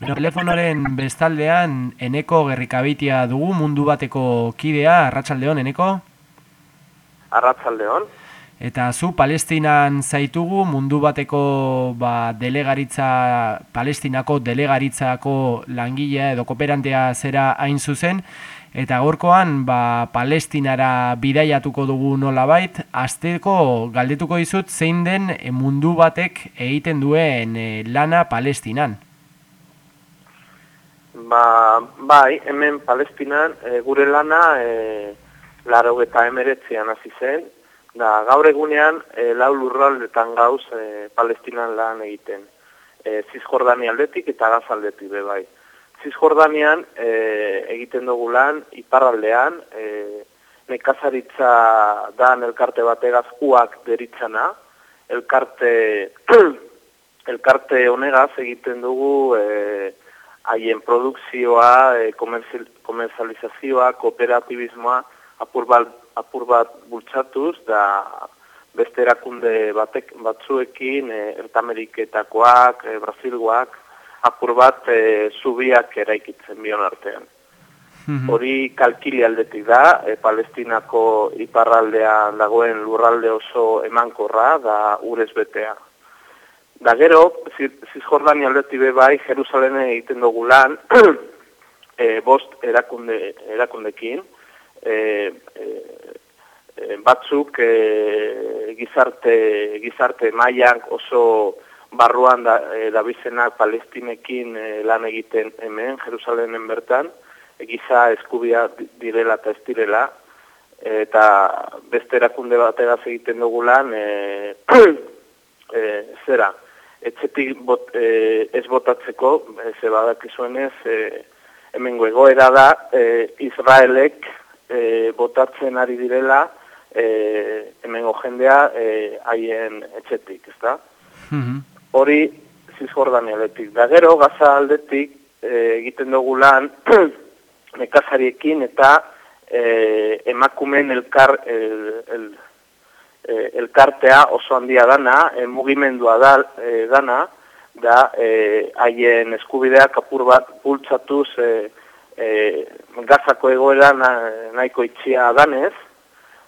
Bueno, telefonoren bestaldean eneko gerrikabitia dugu mundu bateko kidea, arratsaldeon eneko? Arratsaldeon. Eta zu Palestinan zaitugu mundu bateko ba, delegaritza, Palestinako delegaritzako langilea edo kooperantea zera hain zuzen, eta gorkoan ba, Palestinara bidaiatuko dugu nolabait, azteko galdetuko dizut zein den mundu batek egiten duen e, lana Palestinan. Ba, bai, hemen Palestinan e, gure lana e, laro eta emeretzean hasi zen, Da, gaur egunean, e, lau lurraldetan gauz e, Palestinan lan egiten. E, Zizjordani aldetik eta gaz aldetik be bai. Zizjordanian e, egiten dugu lan, iparraldean, e, nekazaritza da elkarte bategaz uak deritzana, elkarte, elkarte honegaz egiten dugu e, haien produkzioa, e, komerzializazioa, kooperatibismoa, apur apur bat bultzatuz, da beste erakunde batek, batzuekin, e, Ertameriketakoak, e, Brasilgoak, apur bat e, zubiak eraikitzen bion artean. Mhm. Hori kalkili aldetik da, e, palestinako iparraldean dagoen lurralde oso emankorra, da urez betea. Da gero, Zizjordani aldetik bai, Jerusalene egiten dugu lan, e, bost erakunde, erakundekin, e, e, Eh, batzuk e, gizarte gizarte mailan oso barruan da e, dabizenak Palestinekin lan egiten hemen Jerusalenen bertan. Giza eskubia direla eta ez direla. Eta beste erakunde batera egiten dugu lan e, e, zera etxetik bot, e, ez botatzeko ze badakizuenez e, hemen egoera da e, Israelek e, botatzen ari direla e, hemengo jendea e, haien etxetik, ez da? Mhm. Hori zizgordani aldetik. Da gero, gaza aldetik e, egiten dugu lan nekazariekin eta e, emakumen elkar, el, el, e, elkartea oso handia dana, e, mugimendua da, e, dana, da haien eskubideak apur bat bultzatuz e, e, gazako egoera nahiko itxia danez,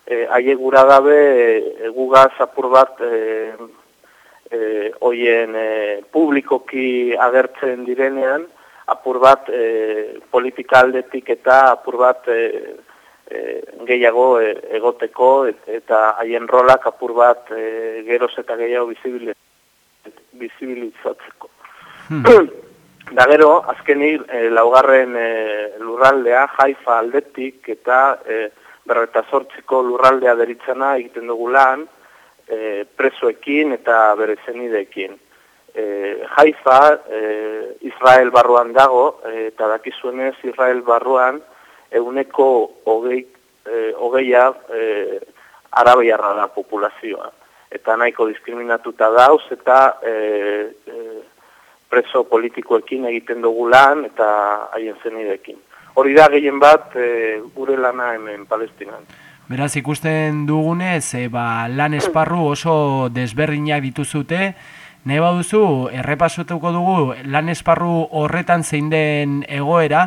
e, aie gura dabe e, gugaz apur bat e, e, oien e, publikoki agertzen direnean apur bat e, politika aldetik eta apur bat e, e, gehiago e, egoteko eta haien rolak apur bat e, geroz eta gehiago bizibilizatzeko. Hmm. Da gero, azkenik, e, laugarren e, lurraldea, jaifa aldetik eta e, berreta sortziko lurraldea deritzana egiten dugu lan e, presoekin eta bere zenideekin. E, Haifa, e, Israel barruan dago, e, eta dakizuenez Israel barruan eguneko hogei, e, hogeia e, arabeiarra da populazioa. Eta nahiko diskriminatuta dauz eta e, e, preso politikoekin egiten dugu lan eta haien zenideekin hori da gehien bat e, gure lana hemen Palestinan. Beraz ikusten dugunez, e, ba, lan esparru oso desberdinak dituzute, nahi baduzu, errepasutuko dugu lan esparru horretan zein den egoera,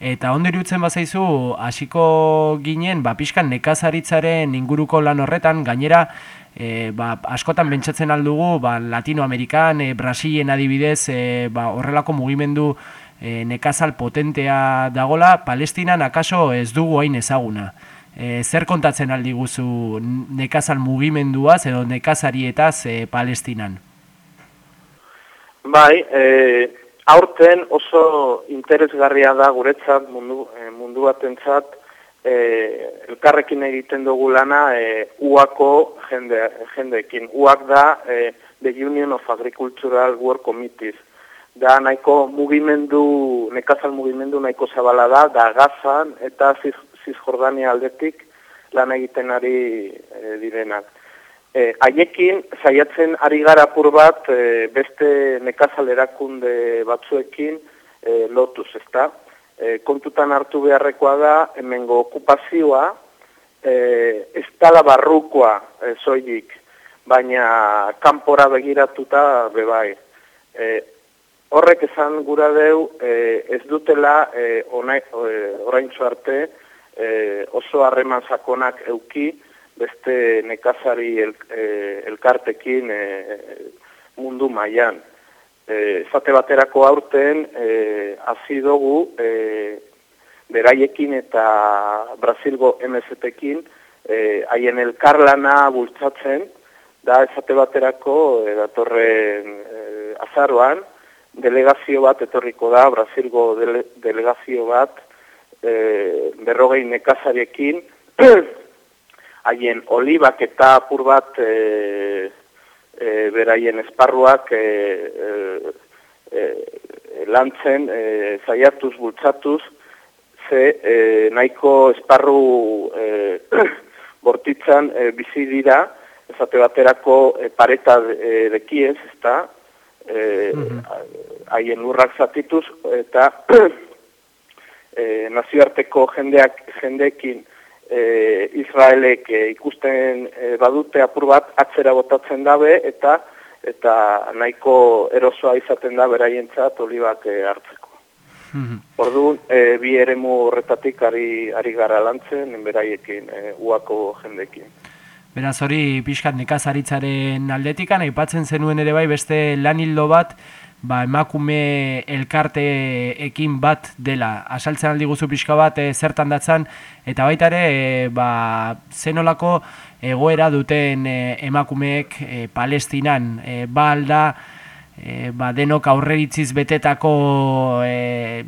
eta ondo irutzen bazaizu, hasiko ginen, ba, pixkan nekazaritzaren inguruko lan horretan, gainera, E, ba, askotan bentsatzen aldugu ba, Latinoamerikan, e, Brasilien adibidez e, ba, horrelako mugimendu e, nekazal potentea dagola, Palestinan akaso ez dugu hain ezaguna. E, zer kontatzen aldi guzu nekazal mugimenduaz edo nekazarietaz e, Palestinan? Bai, e, aurten oso interesgarria da guretzat mundu, e, mundu batentzat e, elkarrekin egiten dugu lana e, uako jende, jendeekin. Uak da e, The Union of Agricultural Work Committees da nahiko mugimendu, nekazal mugimendu nahiko zabala da, da gazan eta zizjordania aldetik lan egiten ari e, direnak. E, haiekin, saiatzen ari gara apur bat e, beste nekazal erakunde batzuekin e, lotuz, ezta? E, kontutan hartu beharrekoa da, hemengo okupazioa, e, ez tala barrukoa e, zoidik, baina kanpora begiratuta bebai. E, horrek esan gura deu e, ez dutela e, orain arte e, oso harreman sakonak euki beste nekazari el, e, elkartekin e, mundu mailan. E, zate baterako aurten e, hasi dugu e, beraiekin eta Brasilgo MSTekin e, haien elkarlana bultzatzen da ezate baterako e, datorren e, azaroan delegazio bat etorriko da, Brasilgo dele, delegazio bat, e, berrogei nekazariekin, haien olibak eta apur bat e, e, beraien esparruak e, e, e, lantzen, e, zaiatuz, bultzatuz, ze e, nahiko esparru e, bortitzan e, bizi dira, ezate baterako e, pareta e, dekiez, ezta, Eh, haien mm lurrak zatituz eta e, nazioarteko jendeak jendeekin e, Israelek ikusten badute apur bat atzera botatzen dabe eta eta nahiko erosoa izaten da beraientzat olibak e, hartzeko. Mm Orduan, bi eremu horretatik ari, ari gara lantzen, beraiekin, e, uako jendeekin. Beraz hori pixkat nekazaritzaren aldetikan, aipatzen zenuen ere bai beste lanildo bat, ba, emakume elkarteekin bat dela. Asaltzen aldi guzu pixka bat e, zertan datzan, eta baita ere, e, ba, zenolako egoera duten e, emakumeek e, palestinan. E, ba alda, e, ba, denok aurreritziz betetako e,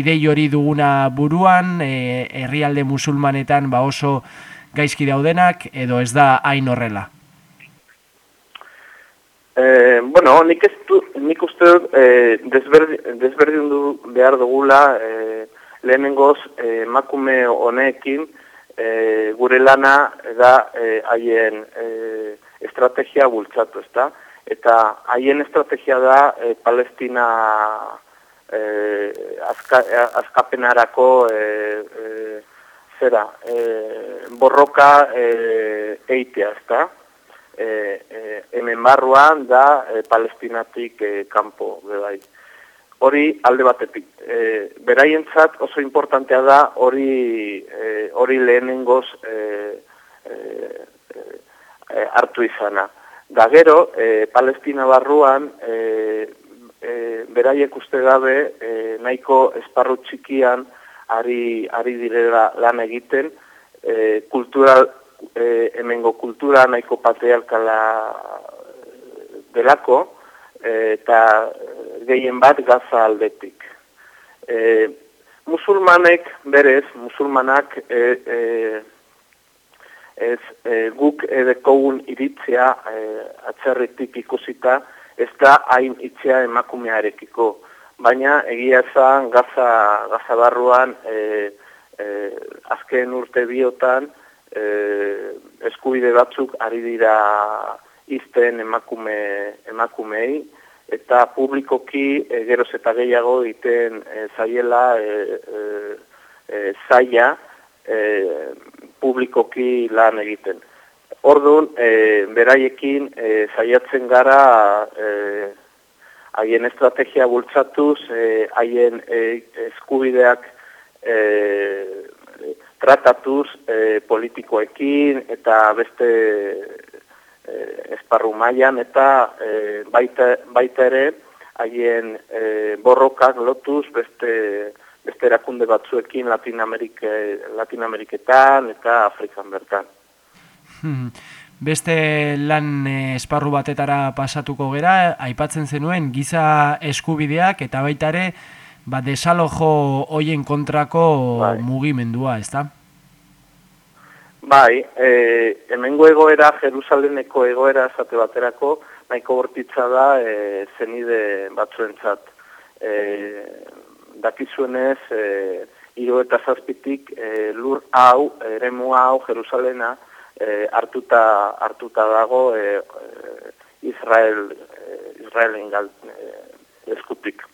idei hori duguna buruan, herrialde musulmanetan ba, oso gaizki daudenak edo ez da hain horrela? Eh, bueno, nik, ez du, nik uste dut eh, desberdin, du behar dugula eh, lehenengoz eh, makume honekin eh, gure lana da eh, haien eh, estrategia bultzatu, ezta? Eta haien estrategia da eh, Palestina eh, azka, azkapenarako eh, eh, zera, e, borroka e, eitea, ezta? E, e, hemen barruan da e, palestinatik e, kanpo, bebai. Hori alde batetik. E, beraientzat oso importantea da hori e, hori lehenengoz e, e, e, hartu izana. Da gero, e, palestina barruan, e, e, beraiek uste gabe, e, nahiko esparru txikian, ari, ari direla lan egiten, e, kultural, e, hemengo kultura nahiko patriarkala delako, e, eta gehien bat gaza aldetik. E, musulmanek, berez, musulmanak, e, e, ez e, guk edekogun iritzea e, atzerritik ikusita, ez da hain itzea emakumearekiko baina egia ezan gaza, gaza barruan e, e, azken urte biotan e, eskubide batzuk ari dira izten emakume, emakumei eta publikoki e, geroz eta gehiago egiten e, zaiela e, e, e, zaila e, publikoki lan egiten. Orduan, e, beraiekin e, zaiatzen gara e, haien estrategia bultzatuz, eh, haien e, eskubideak e, tratatuz e, politikoekin eta beste e, esparru mailan eta e, baita, baita ere haien e, borrokak lotuz beste beste erakunde batzuekin Latin, Amerike, Latin Ameriketan eta Afrikan bertan. Hmm. Beste lan esparru batetara pasatuko gera, aipatzen zenuen giza eskubideak eta baita ere ba, desalojo hoien kontrako bai. mugimendua, ez da? Bai, e, hemengo egoera, Jerusalemeko egoera zate baterako, nahiko bortitza da e, zenide batzuentzat. E, dakizuenez, e, iro eta zazpitik e, lur hau, eremu hau, Jerusalena, e, hartuta hartuta dago e, Israel e, Israelen gal e, eskutik.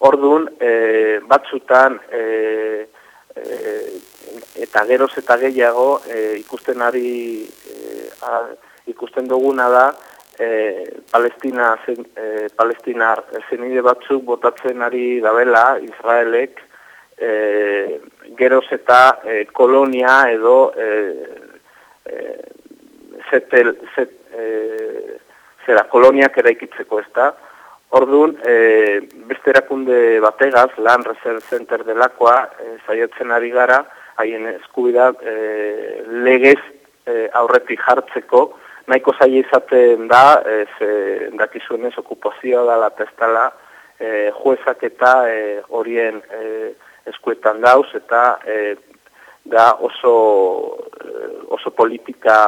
Ordun e, batzutan e, e, eta geroz eta gehiago e, ikusten ari e, ikusten duguna da e, Palestina zen, e, Palestinar zenide batzuk botatzen ari dabela Israelek e, geroz eta e, kolonia edo e, e, zetel, zet, e, zera koloniak eraikitzeko ez da. Orduan, e, beste erakunde bategaz, Land Reserve Center delakoa, e, zaiatzen ari gara, haien eskubida e, legez e, aurretik jartzeko, nahiko zaila izaten da, ez, e, dakizuenez okupazioa da la testala, e, juezak eta e, horien e, eskuetan dauz, eta e, da oso, e, oso politika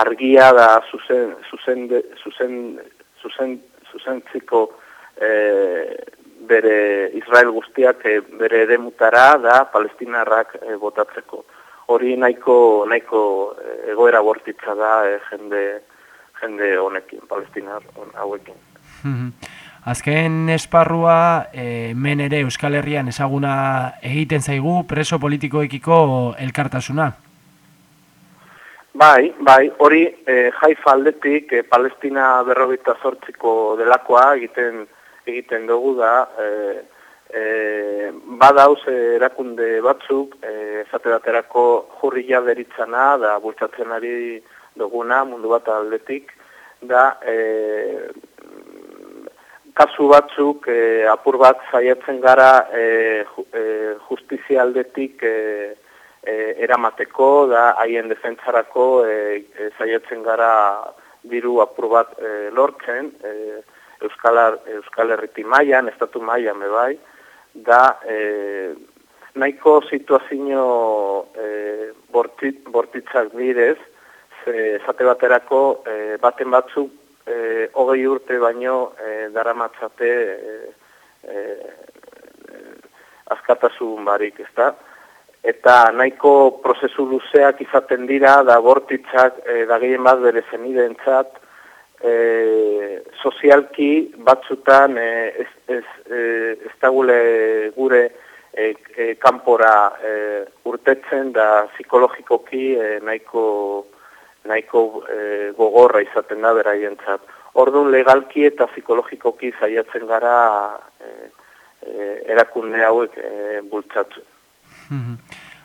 argia da zuzen, zuzen, zuzen, zuzen, zuzen ziko, e, bere Israel guztiak e, bere edemutara da palestinarrak e, botatzeko hori nahiko nahiko eh, egoera bortitza da e, jende jende honekin palestinar hauekin. Azken esparrua e, men ere Euskal Herrian ezaguna egiten zaigu preso politikoekiko elkartasuna. Bai, bai, hori e, jaifa aldetik e, Palestina berrogita sortziko delakoa egiten egiten dugu da e, e, badauz erakunde batzuk e, esate baterako jurria deritzana da bultzatzen ari duguna mundu bat aldetik da e, kasu batzuk e, apur bat saiatzen gara e, justizia aldetik e, e, eramateko da haien defentsarako e, e, saiatzen gara diru apur bat e, lortzen e, Euskal, Euskal Herriti mailan, estatu mailan bai, da e, nahiko situazio e, bortit, bortitzak bidez, ze zate baterako e, baten batzuk e, hogei urte baino e, daramatzate e, e, askatasun barik, ezta? Eta nahiko prozesu luzeak izaten dira, da bortitzak e, da gehien bat bere zenideentzat, e, sozialki batzutan e, ez, ez, ez dagule gure e, e, kanpora e, urtetzen da psikologikoki e, nahiko, nahiko e, gogorra izaten da beraientzat. Orduan legalki eta psikologikoki zaiatzen gara e, e, erakunde hauek e, bultzatu. Mhm.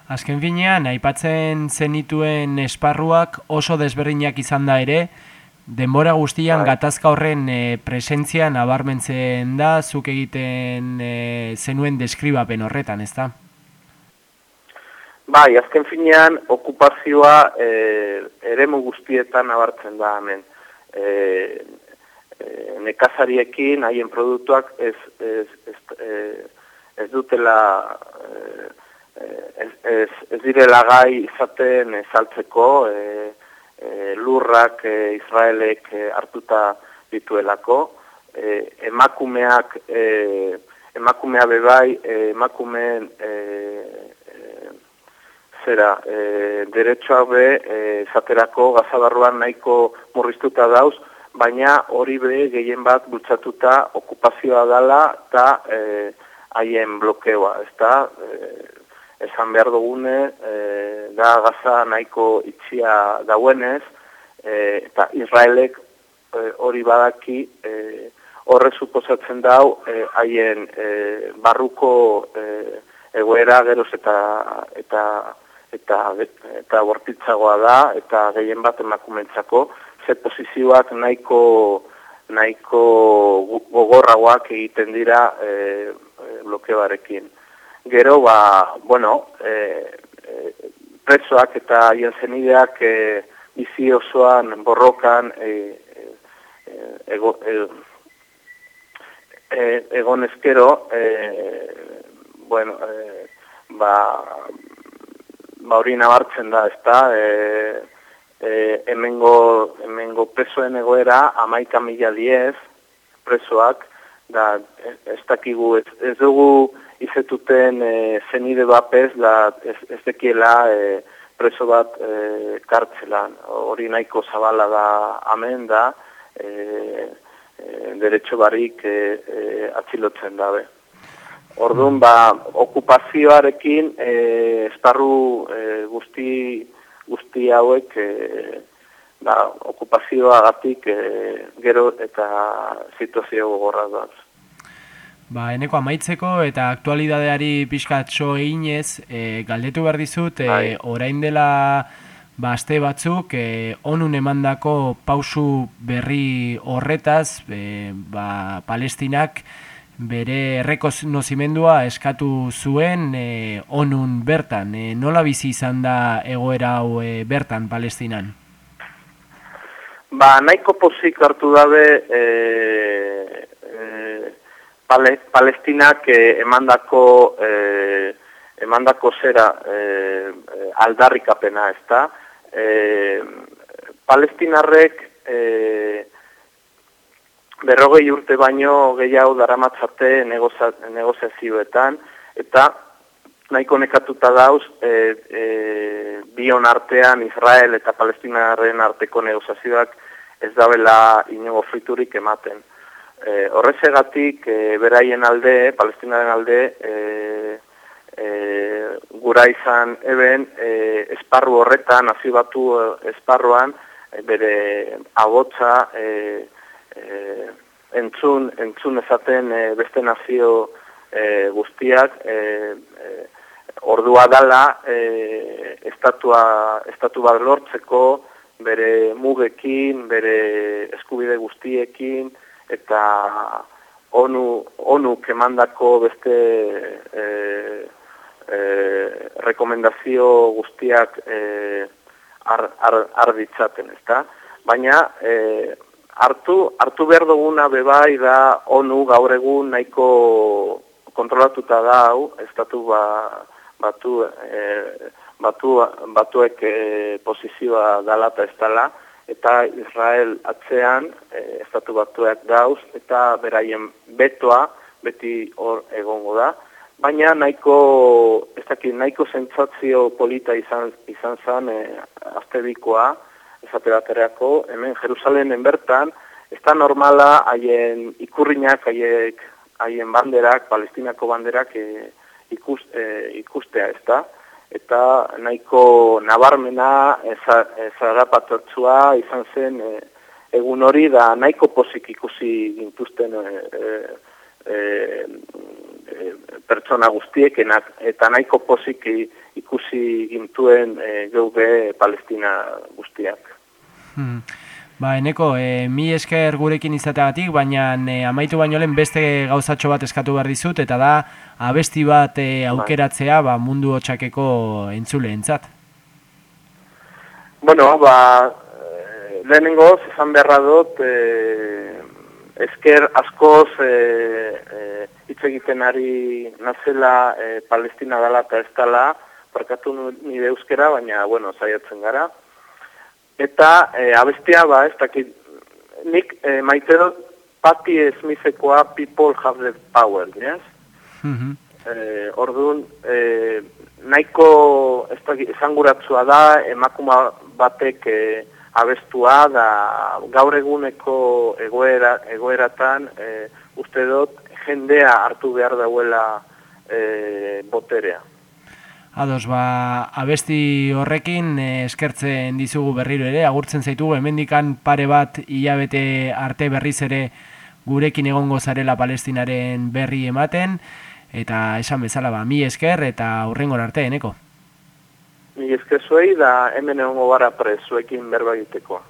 Azken finean, aipatzen zenituen esparruak oso desberdinak izan da ere, Denbora guztian bai. gatazka horren e, presentzia nabarmentzen da, zuk egiten e, zenuen deskribapen horretan, ezta? Bai, azken finean, okupazioa e, eremu guztietan nabartzen da hemen. E, e, nekazariekin, haien produktuak ez, ez, ez, ez dutela... Ez, ez, direla gai izaten saltzeko, e, e, lurrak e, Israelek e, hartuta dituelako, e, emakumeak, e, emakumea bebai, e, emakumeen e, e, zera, e, derechoa be, e, zaterako gazabarruan nahiko murriztuta dauz, baina hori be gehien bat bultzatuta okupazioa dela eta e, haien blokeoa, ez da, e, esan behar dugune, e, da gaza nahiko itxia dauenez, e, eta Israelek e, hori badaki e, horre suposatzen dau e, haien e, barruko e, egoera geroz eta eta eta eta bortitzagoa da eta gehien bat emakumentzako ze posizioak nahiko nahiko gogorragoak egiten dira e, blokeoarekin gero ba, bueno, e, presoak eta hien zenideak e, bizi osoan borrokan e, e, ego, e, e, egon ezkero, e, bueno, e, ba, ba hori nabartzen da, ezta, e, e, emengo, emengo presoen egoera amaika mila diez presoak, da ez dakigu, ez, ez dugu izetuten e, zenide bapez da ez, ez dekiela e, preso bat e, kartzelan. Hori nahiko zabala da amen da, e, e, derecho barik e, e, atzilotzen dabe. Orduan, ba, okupazioarekin e, esparru e, guzti, guzti hauek e, da, okupazioagatik e, gero eta situazio gogorra da. Ba, eneko amaitzeko eta aktualidadeari pixkatxo eginez, e, galdetu behar dizut, e, orain dela ba, aste batzuk, e, onun emandako pausu berri horretaz, e, ba, palestinak bere errekonozimendua eskatu zuen e, onun bertan. E, nola bizi izan da egoera hau e, bertan palestinan? Ba, nahiko pozik hartu dabe e, pale, palestinak eh, emandako eh, emandako zera eh, aldarrikapena, ez da? Eh, palestinarrek eh, berrogei urte baino gehiago daramatzate negoziazioetan, eta nahiko nekatuta dauz e, e, bion artean Israel eta Palestinaren arteko negoziazioak ez dabela inogo friturik ematen. E, horrezegatik e, beraien alde, palestinaren alde, e, e, gura izan eben e, esparru horretan, nazi batu esparruan, e, bere agotza e, e, entzun, entzun ezaten e, beste nazio e, guztiak, e, e, ordua dala e, estatua, estatu bat lortzeko, bere mugekin, bere eskubide guztiekin, eta onu, onu kemandako beste e, e, rekomendazio guztiak e, ar, ar, ditzaten, ezta? Baina e, hartu, hartu behar duguna bebai da onu gaur egun nahiko kontrolatuta da hau, estatu ba, batu, e, batu, batuek e, posizioa dalata ez dala, eta Israel atzean e, estatu batuak dauz eta beraien betoa beti hor egongo da. Baina nahiko, ez dakit, nahiko zentzazio polita izan, izan zen e, azte bikoa, hemen Jerusalenen bertan, ez da normala haien ikurriñak, haien banderak, palestinako banderak e, ikus, e, ikustea ez da eta nahiko nabarmena ezagapatotzua izan zen e, egun hori da nahiko pozik ikusi gintuzten e, e, e, pertsona guztiekenak eta nahiko pozik ikusi gintuen e, geuge palestina guztiak. Hmm. Ba, eneko, e, mi esker gurekin izateagatik, baina e, amaitu baino lehen beste gauzatxo bat eskatu behar dizut, eta da, abesti bat e, aukeratzea ba, mundu hotxakeko entzule entzat. Bueno, ba, lehenengo, izan beharra dut, e, esker askoz e, e, hitz egiten ari nazela e, Palestina dala eta ez dala, parkatu nire euskera, baina, bueno, zaiatzen gara. Eta e, abestia ba, ez dakit, nik e, maite dut Patti Smithekoa People Have the Power, yes? Mm -hmm. e, orduan, e, nahiko ez dakit, esanguratzua da, emakuma batek e, abestua da gaur eguneko egoera, egoeratan e, uste dut jendea hartu behar dauela e, boterea. Ados, ba, abesti horrekin eh, eskertzen dizugu berriro ere, agurtzen zaitugu, hemendikan pare bat hilabete arte berriz ere gurekin egongo zarela palestinaren berri ematen, eta esan bezala, ba, mi esker eta hurrengon arte, eneko? Mi esker zuei da hemen egongo gara prezuekin berba egiteko.